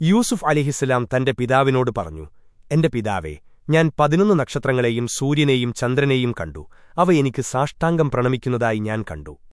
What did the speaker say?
യൂസുഫ് അലിഹിസ്സലാം തന്റെ പിതാവിനോട് പറഞ്ഞു എന്റെ പിതാവേ ഞാൻ പതിനൊന്ന് നക്ഷത്രങ്ങളെയും സൂര്യനെയും ചന്ദ്രനെയും കണ്ടു. അവ എനിക്ക് സാഷ്ടാംഗം പ്രണമിക്കുന്നതായി ഞാൻ കണ്ടു.